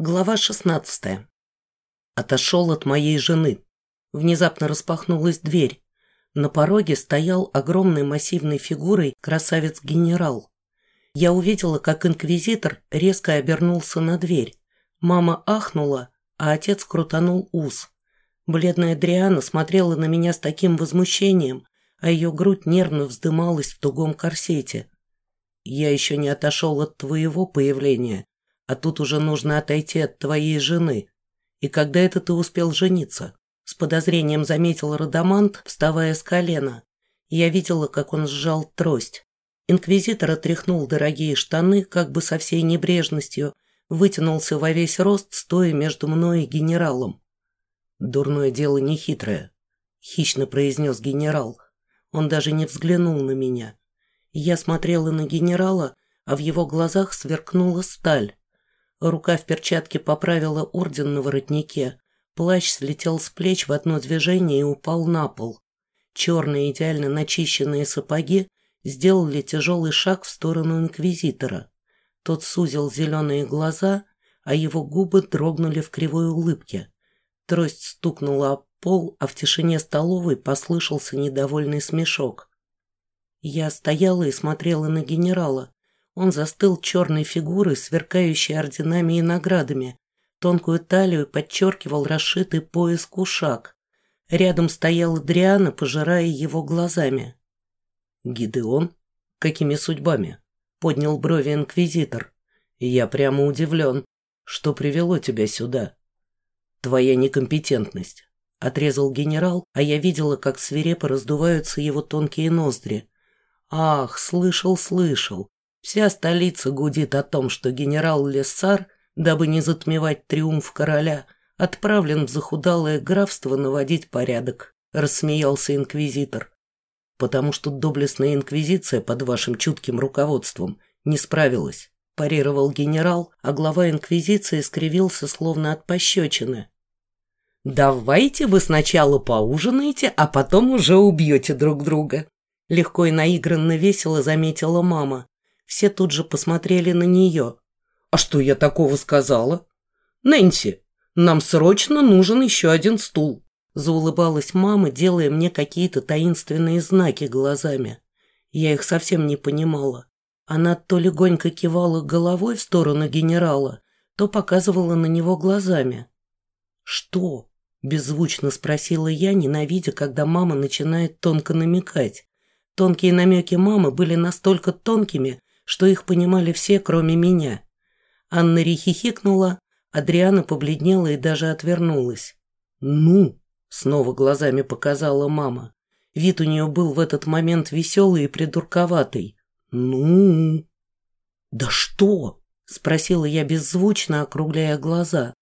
Глава 16. Отошел от моей жены. Внезапно распахнулась дверь. На пороге стоял огромной массивной фигурой красавец-генерал. Я увидела, как инквизитор резко обернулся на дверь. Мама ахнула, а отец крутанул ус. Бледная Дриана смотрела на меня с таким возмущением, а ее грудь нервно вздымалась в тугом корсете. «Я еще не отошел от твоего появления», а тут уже нужно отойти от твоей жены. И когда это ты успел жениться?» С подозрением заметил Радамант, вставая с колена. Я видела, как он сжал трость. Инквизитор отряхнул дорогие штаны, как бы со всей небрежностью, вытянулся во весь рост, стоя между мной и генералом. «Дурное дело нехитрое», — хищно произнес генерал. Он даже не взглянул на меня. Я смотрела на генерала, а в его глазах сверкнула сталь. Рука в перчатке поправила орден на воротнике. Плащ слетел с плеч в одно движение и упал на пол. Черные идеально начищенные сапоги сделали тяжелый шаг в сторону инквизитора. Тот сузил зеленые глаза, а его губы дрогнули в кривой улыбке. Трость стукнула об пол, а в тишине столовой послышался недовольный смешок. Я стояла и смотрела на генерала, он застыл черной фигурой, сверкающей орденами и наградами. Тонкую талию подчеркивал расшитый пояс кушак. Рядом стояла Дриана, пожирая его глазами. «Гидеон? Какими судьбами?» — поднял брови инквизитор. «Я прямо удивлен. Что привело тебя сюда?» «Твоя некомпетентность», — отрезал генерал, а я видела, как свирепо раздуваются его тонкие ноздри. «Ах, слышал, слышал. Вся столица гудит о том, что генерал Лессар, дабы не затмевать триумф короля, отправлен в захудалое графство наводить порядок, рассмеялся инквизитор. Потому что доблестная инквизиция под вашим чутким руководством не справилась, парировал генерал, а глава инквизиции скривился словно от пощечины. «Давайте вы сначала поужинаете, а потом уже убьете друг друга», легко и наигранно весело заметила мама. Все тут же посмотрели на нее. «А что я такого сказала?» «Нэнси, нам срочно нужен еще один стул», заулыбалась мама, делая мне какие-то таинственные знаки глазами. Я их совсем не понимала. Она то легонько кивала головой в сторону генерала, то показывала на него глазами. «Что?» – беззвучно спросила я, ненавидя, когда мама начинает тонко намекать. Тонкие намеки мамы были настолько тонкими, что их понимали все, кроме меня. Анна рехихикнула, Адриана побледнела и даже отвернулась. «Ну!» — снова глазами показала мама. Вид у нее был в этот момент веселый и придурковатый. «Ну?» «Да что?» — спросила я беззвучно, округляя глаза.